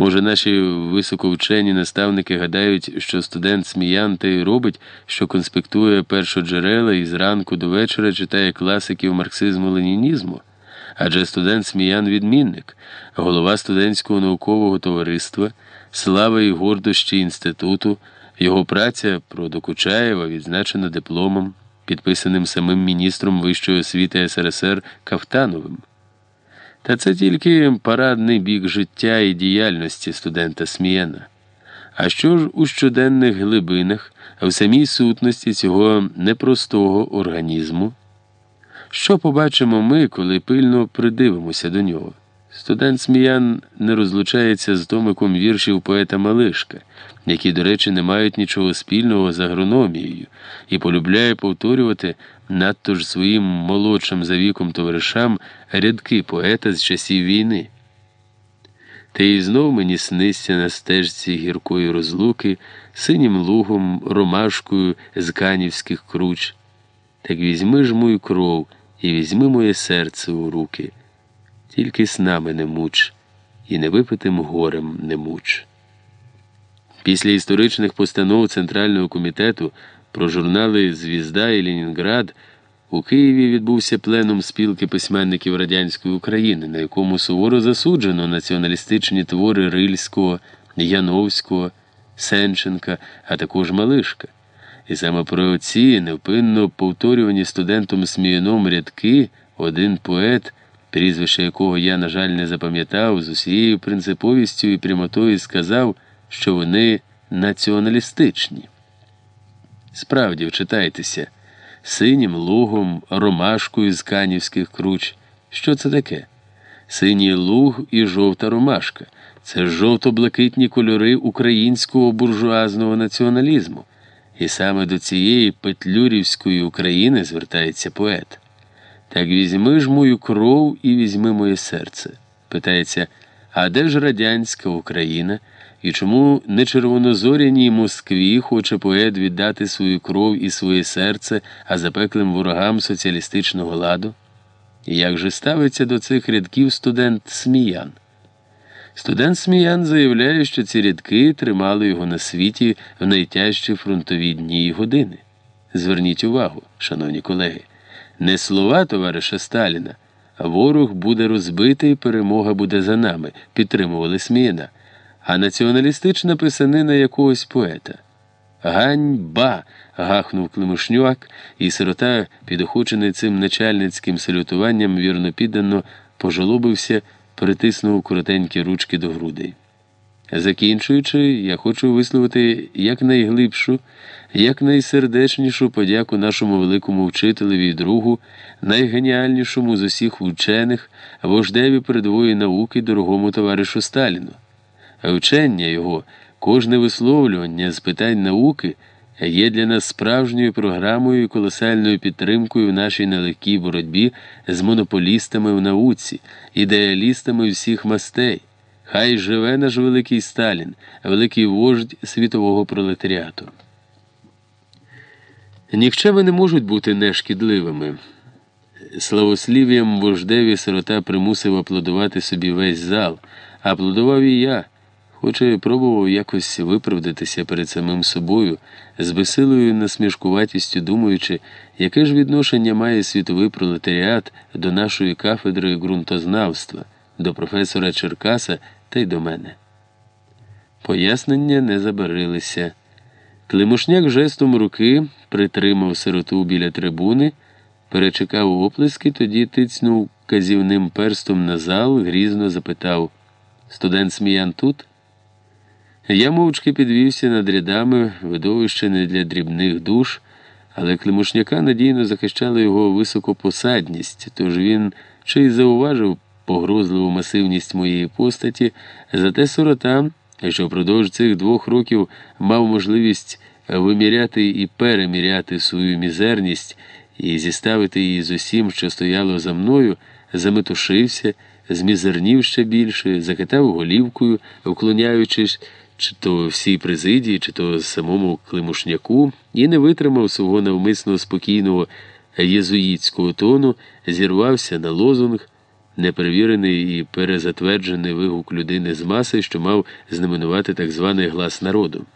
Може, наші високовчені наставники гадають, що студент сміян те й робить, що конспектує першоджерела і зранку до вечора читає класиків марксизму ленінізму? Адже студент сміян відмінник, голова студентського наукового товариства, слава і гордощі інституту, його праця про Докучаєва відзначена дипломом, підписаним самим міністром вищої освіти СРСР Кафтановим. Та це тільки парадний бік життя і діяльності студента Смієна. А що ж у щоденних глибинах, в самій сутності цього непростого організму? Що побачимо ми, коли пильно придивимося до нього? Студент Сміян не розлучається з томиком віршів поета Малишка, які, до речі, не мають нічого спільного з агрономією, і полюбляє повторювати надто ж своїм молодшим за віком товаришам рядки поета з часів війни. Та й знов мені сниться на стежці гіркої розлуки, синім лугом, ромашкою з канівських круч. Так візьми ж мою кров і візьми моє серце у руки, тільки снами не муч, і невипитим горем не муч. Після історичних постанов Центрального комітету про журнали Звізда і Ленінград у Києві відбувся пленум спілки письменників радянської України, на якому суворо засуджено націоналістичні твори Рильського, Яновського, Сенченка, а також Малишка. І саме про ці невпинно повторювані студентом Сміяном рядки один поет, прізвище якого я, на жаль, не запам'ятав, з усією принциповістю і прямотою сказав, що вони націоналістичні. Справді, вчитайтеся, синім лугом, ромашкою з канівських круч. Що це таке? Синій луг і жовта ромашка це жовто-блакитні кольори українського буржуазного націоналізму. І саме до цієї петлюрівської України звертається поет. Так візьми ж мою кров і візьми моє серце. Питається, а де ж радянська Україна? І чому не червонозоряній Москві хоче поет віддати свою кров і своє серце, а запеклим ворогам соціалістичного ладу? І як же ставиться до цих рядків студент Сміян? Студент Сміян заявляє, що ці рядки тримали його на світі в найтяжчі фронтові дні і години. Зверніть увагу, шановні колеги, не слова товариша Сталіна, ворог буде розбитий, перемога буде за нами, підтримували Сміяна, а націоналістична писанина якогось поета. Ганьба. гахнув Климушнюк, і сирота, підохочений цим начальницьким салютуванням, вірно піддано пожалобився притиснув коротенькі ручки до грудей. Закінчуючи, я хочу висловити якнайглибшу, якнайсердечнішу подяку нашому великому вчителеві і другу, найгеніальнішому з усіх вчених, вождеві передової науки, дорогому товаришу Сталіну. Вчення його, кожне висловлювання з питань науки є для нас справжньою програмою і колосальною підтримкою в нашій нелегкій боротьбі з монополістами в науці, ідеалістами всіх мастей. Хай живе наш великий Сталін, великий вождь світового пролетаріату. Нікчеми не можуть бути нешкідливими. Славослів'ям вождеві сирота примусив аплодувати собі весь зал, аплодував і я. Хоч і пробував якось виправдатися перед самим собою, з безсилою насмішкуватістю думаючи, яке ж відношення має світовий пролетаріат до нашої кафедри ґрунтознавства, до професора Черкаса та й до мене. Пояснення не забарилися. Климушняк жестом руки притримав сироту біля трибуни, перечекав оплески, тоді тицнув казівним перстом на зал, грізно запитав Студент Сміян тут? Я мовчки підвівся над рядами, видовище не для дрібних душ, але Климушняка надійно захищала його високопосадність, тож він чи й зауважив погрозливу масивність моєї постаті, зате сорота, що впродовж цих двох років мав можливість виміряти і переміряти свою мізерність і зіставити її з усім, що стояло за мною, заметушився, змізернів ще більше, закитав голівкою, вклоняючись чи то всій президії, чи то самому Климушняку, і не витримав свого навмисно спокійного єзуїтського тону, зірвався на лозунг. Неперевірений і перезатверджений вигук людини з маси, що мав знаменувати так званий глас народу.